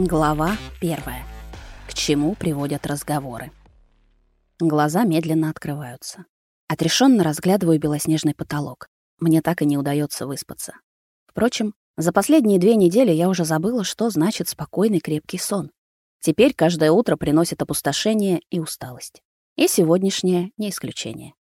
Глава первая. К чему приводят разговоры? Глаза медленно открываются. Отрешенно разглядываю белоснежный потолок. Мне так и не удается выспаться. Впрочем, за последние две недели я уже забыла, что значит спокойный крепкий сон. Теперь каждое утро приносит опустошение и усталость. И сегодняшнее не исключение.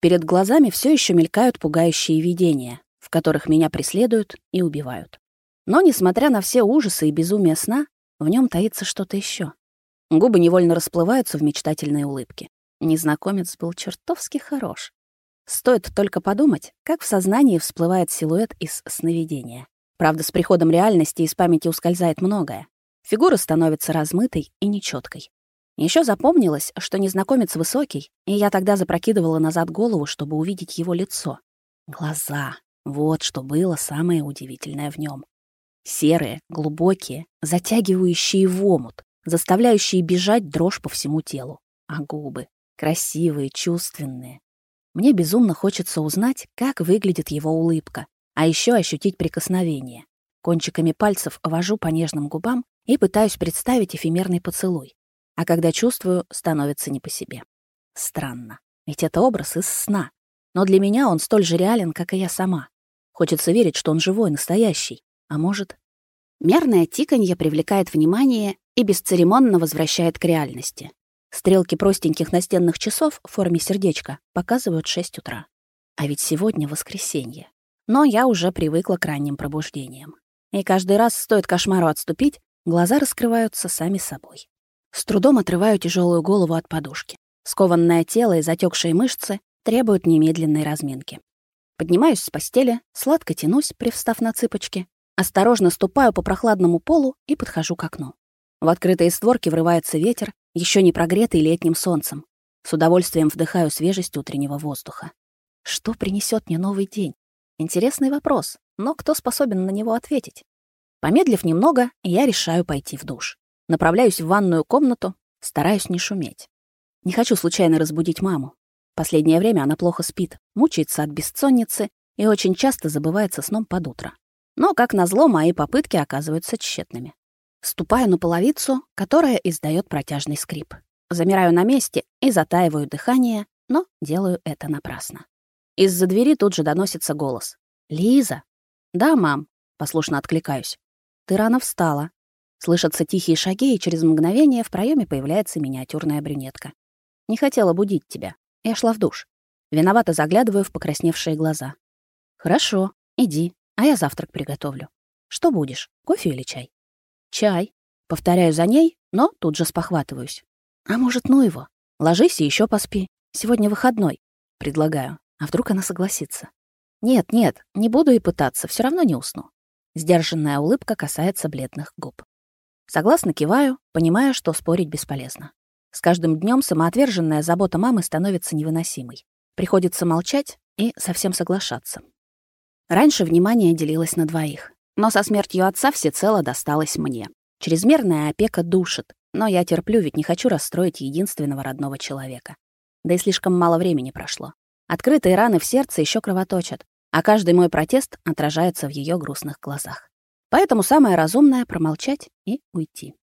Перед глазами все еще мелькают пугающие видения, в которых меня преследуют и убивают. Но, несмотря на все ужасы и безумие сна, в нем таится что-то еще. Губы невольно расплываются в мечтательной улыбке. Незнакомец был чертовски хорош. Стоит только подумать, как в сознании всплывает силуэт из сновидения. Правда, с приходом реальности из памяти ускользает многое. Фигура становится размытой и нечеткой. Еще запомнилось, что незнакомец высокий, и я тогда запрокидывала назад голову, чтобы увидеть его лицо. Глаза. Вот что было самое удивительное в нем. Серые, глубокие, затягивающие в омут, заставляющие бежать дрожь по всему телу. А губы красивые, чувственные. Мне безумно хочется узнать, как выглядит его улыбка, а еще ощутить прикосновение. Кончиками пальцев вожу по нежным губам и пытаюсь представить эфемерный поцелуй. А когда чувствую, становится не по себе. Странно, ведь это образ из сна. Но для меня он столь же реален, как и я сама. Хочется верить, что он живой, настоящий. А может... Мерное тиканье привлекает внимание и бесцеремонно возвращает к реальности. Стрелки простеньких настенных часов в форме сердечка показывают 6 утра. А ведь сегодня воскресенье. Но я уже привыкла к ранним пробуждениям. И каждый раз стоит кошмару отступить, глаза раскрываются сами собой. С трудом отрываю тяжелую голову от подушки. Скованное тело и затекшие мышцы требуют немедленной разминки. Поднимаюсь с постели, сладко тянусь, привстав на цыпочки, Осторожно ступаю по прохладному полу и подхожу к окну. В открытые створки врывается ветер, еще не прогретый летним солнцем. С удовольствием вдыхаю свежесть утреннего воздуха. Что принесет мне новый день? Интересный вопрос, но кто способен на него ответить? Помедлив немного, я решаю пойти в душ. Направляюсь в ванную комнату, стараюсь не шуметь. Не хочу случайно разбудить маму. Последнее время она плохо спит, мучается от бессонницы и очень часто забывается сном под утро. Но, как назло, мои попытки оказываются тщетными. Ступаю на половицу, которая издает протяжный скрип. Замираю на месте и затаиваю дыхание, но делаю это напрасно. Из-за двери тут же доносится голос. «Лиза!» «Да, мам», — послушно откликаюсь. «Ты рано встала». Слышатся тихие шаги, и через мгновение в проеме появляется миниатюрная брюнетка. «Не хотела будить тебя. Я шла в душ». Виновато заглядываю в покрасневшие глаза. «Хорошо, иди, а я завтрак приготовлю. Что будешь, кофе или чай? Чай. Повторяю за ней, но тут же спохватываюсь. А может, ну его? Ложись и еще поспи. Сегодня выходной. Предлагаю. А вдруг она согласится? Нет, нет, не буду и пытаться, все равно не усну. Сдержанная улыбка касается бледных губ. Согласно киваю, понимая, что спорить бесполезно. С каждым днем самоотверженная забота мамы становится невыносимой. Приходится молчать и совсем соглашаться. Раньше внимание делилось на двоих. Но со смертью отца всецело досталось мне. Чрезмерная опека душит, но я терплю, ведь не хочу расстроить единственного родного человека. Да и слишком мало времени прошло. Открытые раны в сердце еще кровоточат, а каждый мой протест отражается в ее грустных глазах. Поэтому самое разумное — промолчать и уйти.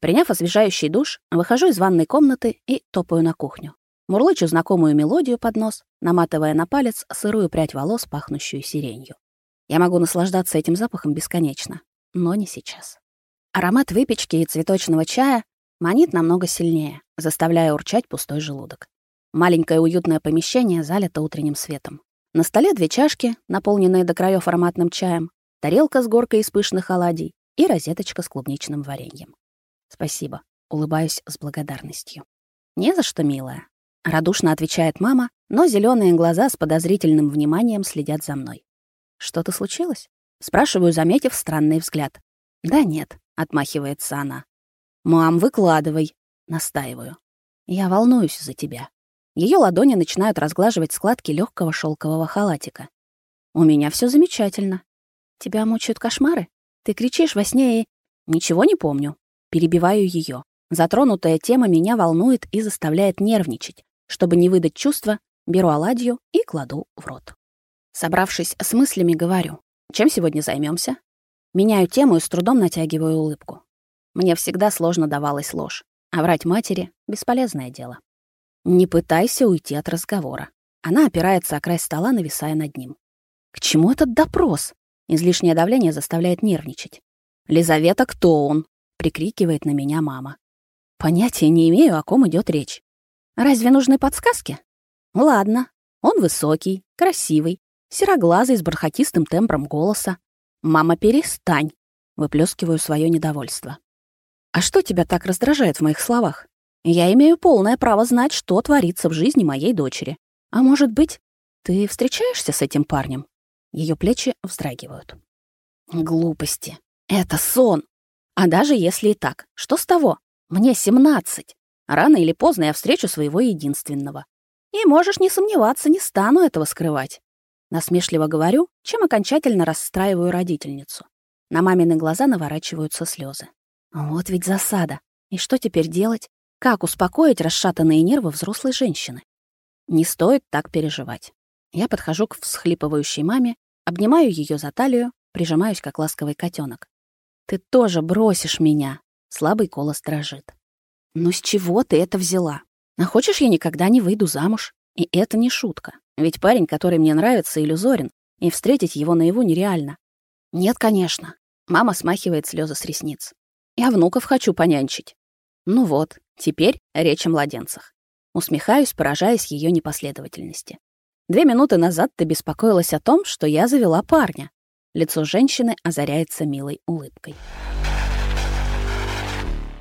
Приняв освежающий душ, выхожу из ванной комнаты и топаю на кухню. Мурлычу знакомую мелодию под нос, наматывая на палец сырую прядь волос, пахнущую сиренью. Я могу наслаждаться этим запахом бесконечно, но не сейчас. Аромат выпечки и цветочного чая манит намного сильнее, заставляя урчать пустой желудок. Маленькое уютное помещение залито утренним светом. На столе две чашки, наполненные до краев ароматным чаем, тарелка с горкой из пышных оладий и розеточка с клубничным вареньем. Спасибо. Улыбаюсь с благодарностью. Не за что, милая. Радушно отвечает мама, но зеленые глаза с подозрительным вниманием следят за мной. Что-то случилось? Спрашиваю, заметив странный взгляд. Да нет, отмахивается она. Мам, выкладывай, настаиваю. Я волнуюсь за тебя. Ее ладони начинают разглаживать складки легкого шелкового халатика. У меня все замечательно. Тебя мучают кошмары? Ты кричишь во сне и... Ничего не помню. Перебиваю ее. Затронутая тема меня волнует и заставляет нервничать. Чтобы не выдать чувства, беру оладью и кладу в рот. Собравшись с мыслями, говорю, чем сегодня займемся? Меняю тему и с трудом натягиваю улыбку. Мне всегда сложно давалась ложь, а врать матери — бесполезное дело. Не пытайся уйти от разговора. Она опирается о край стола, нависая над ним. К чему этот допрос? Излишнее давление заставляет нервничать. «Лизавета, кто он?» — прикрикивает на меня мама. Понятия не имею, о ком идет речь. Разве нужны подсказки? Ладно. Он высокий, красивый, сероглазый, с бархатистым тембром голоса. «Мама, перестань!» — выплескиваю свое недовольство. «А что тебя так раздражает в моих словах? Я имею полное право знать, что творится в жизни моей дочери. А может быть, ты встречаешься с этим парнем?» Ее плечи вздрагивают. Глупости. Это сон. А даже если и так, что с того? Мне 17. Рано или поздно я встречу своего единственного. И можешь не сомневаться, не стану этого скрывать. Насмешливо говорю, чем окончательно расстраиваю родительницу. На мамины глаза наворачиваются слезы. Вот ведь засада. И что теперь делать? Как успокоить расшатанные нервы взрослой женщины? Не стоит так переживать. Я подхожу к всхлипывающей маме Обнимаю ее за талию, прижимаюсь, как ласковый котенок. «Ты тоже бросишь меня!» Слабый голос дрожит. «Ну с чего ты это взяла? А хочешь, я никогда не выйду замуж? И это не шутка. Ведь парень, который мне нравится, иллюзорен, и встретить его наяву нереально. Нет, конечно. Мама смахивает слезы с ресниц. Я внуков хочу понянчить. Ну вот, теперь речь о младенцах. Усмехаюсь, поражаясь ее непоследовательности. Две минуты назад ты беспокоилась о том, что я завела парня. Лицо женщины озаряется милой улыбкой.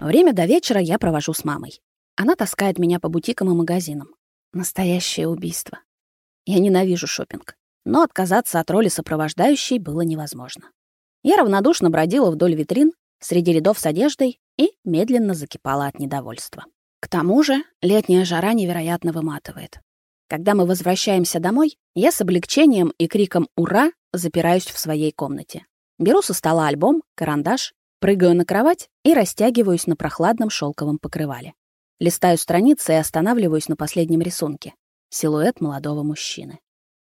Время до вечера я провожу с мамой. Она таскает меня по бутикам и магазинам. Настоящее убийство. Я ненавижу шопинг, но отказаться от роли сопровождающей было невозможно. Я равнодушно бродила вдоль витрин, среди рядов с одеждой и медленно закипала от недовольства. К тому же летняя жара невероятно выматывает. Когда мы возвращаемся домой, я с облегчением и криком «Ура!» запираюсь в своей комнате. Беру со стола альбом, карандаш, прыгаю на кровать и растягиваюсь на прохладном шелковом покрывале. Листаю страницы и останавливаюсь на последнем рисунке. Силуэт молодого мужчины.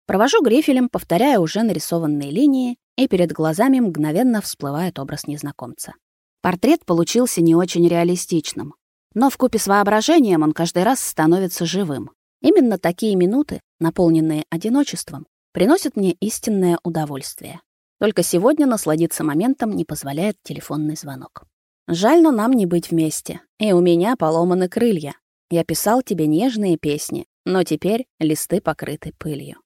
Провожу грифелем, повторяя уже нарисованные линии, и перед глазами мгновенно всплывает образ незнакомца. Портрет получился не очень реалистичным, но в купе с воображением он каждый раз становится живым. Именно такие минуты, наполненные одиночеством, приносят мне истинное удовольствие. Только сегодня насладиться моментом не позволяет телефонный звонок. Жаль, но нам не быть вместе. И у меня поломаны крылья. Я писал тебе нежные песни, но теперь листы покрыты пылью.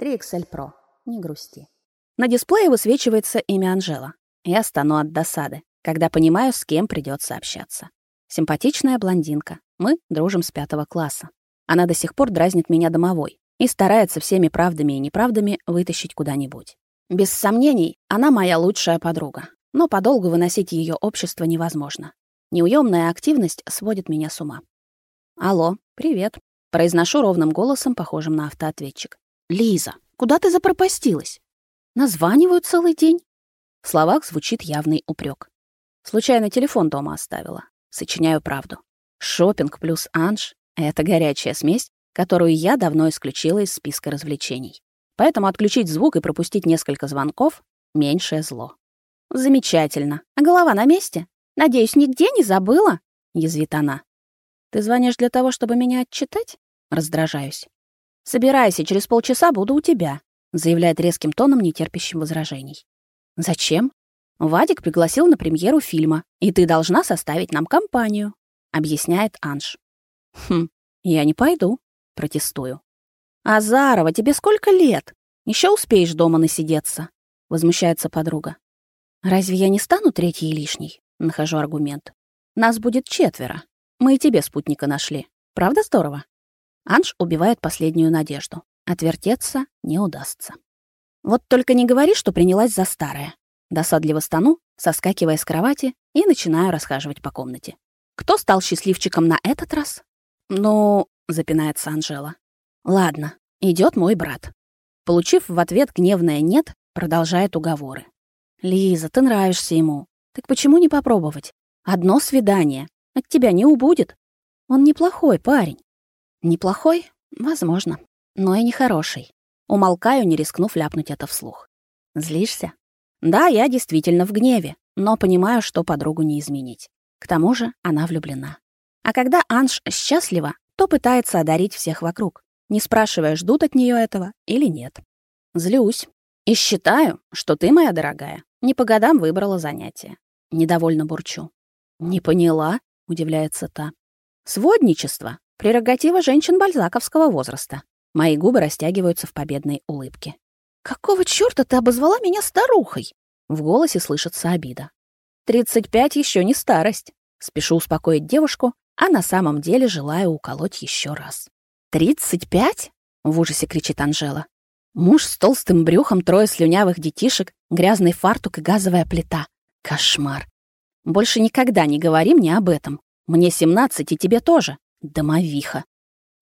3XL Pro. Не грусти. На дисплее высвечивается имя Анжела. Я стану от досады, когда понимаю, с кем придется общаться. Симпатичная блондинка. Мы дружим с пятого класса. Она до сих пор дразнит меня домовой и старается всеми правдами и неправдами вытащить куда-нибудь. Без сомнений, она моя лучшая подруга, но подолгу выносить ее общество невозможно. Неуемная активность сводит меня с ума. «Алло, привет», — произношу ровным голосом, похожим на автоответчик. «Лиза, куда ты запропастилась?» «Названиваю целый день». В словах звучит явный упрек. Случайно телефон дома оставила. Сочиняю правду. Шопинг плюс анж это горячая смесь, которую я давно исключила из списка развлечений. Поэтому отключить звук и пропустить несколько звонков — меньшее зло. «Замечательно. А голова на месте? Надеюсь, нигде не забыла?» — язвит она. «Ты звонишь для того, чтобы меня отчитать?» — раздражаюсь. «Собирайся, через полчаса буду у тебя», — заявляет резким тоном, нетерпящим возражений. «Зачем?» «Вадик пригласил на премьеру фильма, и ты должна составить нам компанию», — объясняет Анж. Хм, я не пойду, протестую. Азарова, тебе сколько лет? Еще успеешь дома насидеться, возмущается подруга. Разве я не стану третьей лишней? Нахожу аргумент. Нас будет четверо. Мы и тебе спутника нашли. Правда здорово? Анж убивает последнюю надежду. Отвертеться не удастся. Вот только не говори, что принялась за старое. Досадливо стану, соскакивая с кровати и начинаю расхаживать по комнате. Кто стал счастливчиком на этот раз? «Ну...» — запинается Анжела. «Ладно, идет мой брат». Получив в ответ гневное «нет», продолжает уговоры. «Лиза, ты нравишься ему. Так почему не попробовать? Одно свидание. От тебя не убудет. Он неплохой парень». «Неплохой? Возможно. Но и нехороший». Умолкаю, не рискнув ляпнуть это вслух. «Злишься?» «Да, я действительно в гневе, но понимаю, что подругу не изменить. К тому же она влюблена. А когда Анж счастлива, то пытается одарить всех вокруг, не спрашивая, ждут от нее этого или нет. Злюсь. И считаю, что ты, моя дорогая, не по годам выбрала занятие. Недовольно бурчу. «Не поняла», — удивляется та. «Сводничество — прерогатива женщин бальзаковского возраста». Мои губы растягиваются в победной улыбке. «Какого чёрта ты обозвала меня старухой?» В голосе слышится обида. «Тридцать пять еще не старость». Спешу успокоить девушку, а на самом деле желаю уколоть еще раз. «Тридцать пять?» — в ужасе кричит Анжела. Муж с толстым брюхом, трое слюнявых детишек, грязный фартук и газовая плита. Кошмар. Больше никогда не говори мне об этом. Мне 17, и тебе тоже. Домовиха.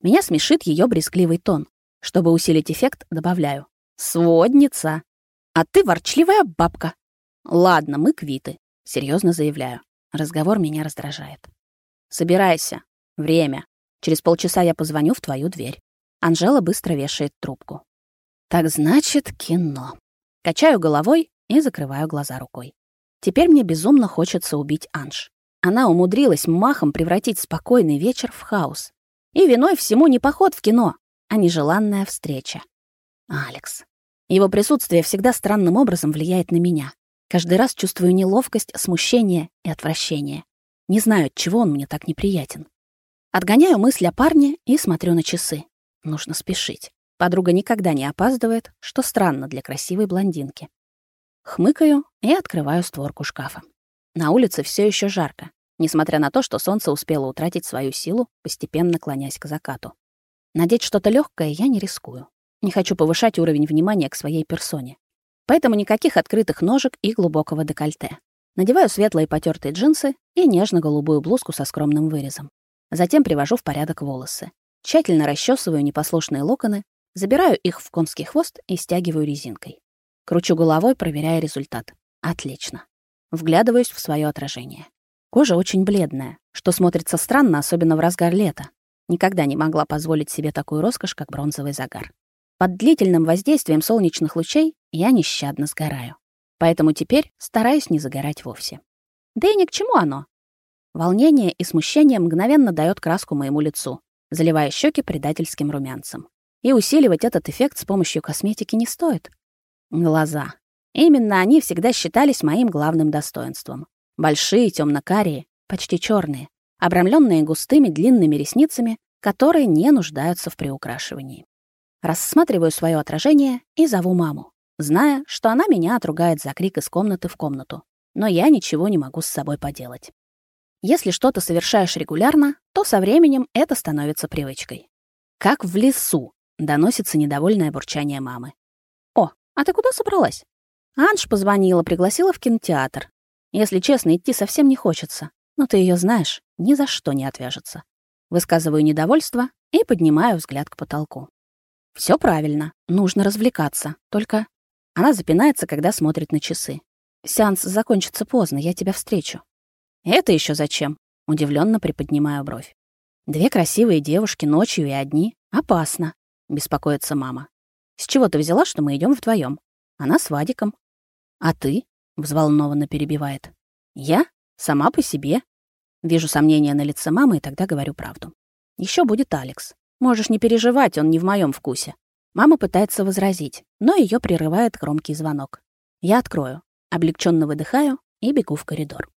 Меня смешит ее брезгливый тон. Чтобы усилить эффект, добавляю. Сводница. А ты ворчливая бабка. Ладно, мы квиты. Серьезно заявляю. Разговор меня раздражает. Собирайся. Время. Через полчаса я позвоню в твою дверь. Анжела быстро вешает трубку. Так значит, кино. Качаю головой и закрываю глаза рукой. Теперь мне безумно хочется убить Анж. Она умудрилась махом превратить спокойный вечер в хаос. И виной всему не поход в кино, а нежеланная встреча. Алекс. Его присутствие всегда странным образом влияет на меня. Каждый раз чувствую неловкость, смущение и отвращение. Не знаю, от чего он мне так неприятен. Отгоняю мысль о парне и смотрю на часы. Нужно спешить. Подруга никогда не опаздывает, что странно для красивой блондинки. Хмыкаю и открываю створку шкафа. На улице все еще жарко, несмотря на то, что солнце успело утратить свою силу, постепенно клонясь к закату. Надеть что-то легкое я не рискую. Не хочу повышать уровень внимания к своей персоне. Поэтому никаких открытых ножек и глубокого декольте. Надеваю светлые потертые джинсы и нежно-голубую блузку со скромным вырезом. Затем привожу в порядок волосы. Тщательно расчесываю непослушные локоны Забираю их в конский хвост и стягиваю резинкой. Кручу головой, проверяя результат. Отлично. Вглядываюсь в свое отражение. Кожа очень бледная, что смотрится странно, особенно в разгар лета. Никогда не могла позволить себе такую роскошь, как бронзовый загар. Под длительным воздействием солнечных лучей я нещадно сгораю. Поэтому теперь стараюсь не загорать вовсе. Да и ни к чему оно. Волнение и смущение мгновенно дает краску моему лицу, заливая щеки предательским румянцем. И усиливать этот эффект с помощью косметики не стоит. Глаза. Именно они всегда считались моим главным достоинством. Большие, темно-карие, почти черные, обрамленные густыми длинными ресницами, которые не нуждаются в приукрашивании. Рассматриваю свое отражение и зову маму, зная, что она меня отругает за крик из комнаты в комнату. Но я ничего не могу с собой поделать. Если что-то совершаешь регулярно, то со временем это становится привычкой. Как в лесу, Доносится недовольное бурчание мамы. «О, а ты куда собралась?» Анж позвонила, пригласила в кинотеатр. Если честно, идти совсем не хочется. Но ты ее знаешь, ни за что не отвяжется. Высказываю недовольство и поднимаю взгляд к потолку. Все правильно, нужно развлекаться. Только она запинается, когда смотрит на часы. Сеанс закончится поздно, я тебя встречу. Это еще зачем? Удивленно приподнимаю бровь. Две красивые девушки ночью и одни. Опасно беспокоится мама. С чего ты взяла, что мы идем вдвоем? Она с Вадиком. А ты? взволнованно перебивает. Я? Сама по себе. Вижу сомнения на лице мамы и тогда говорю правду. Еще будет Алекс. Можешь не переживать, он не в моем вкусе. Мама пытается возразить, но ее прерывает громкий звонок. Я открою, облегченно выдыхаю и бегу в коридор.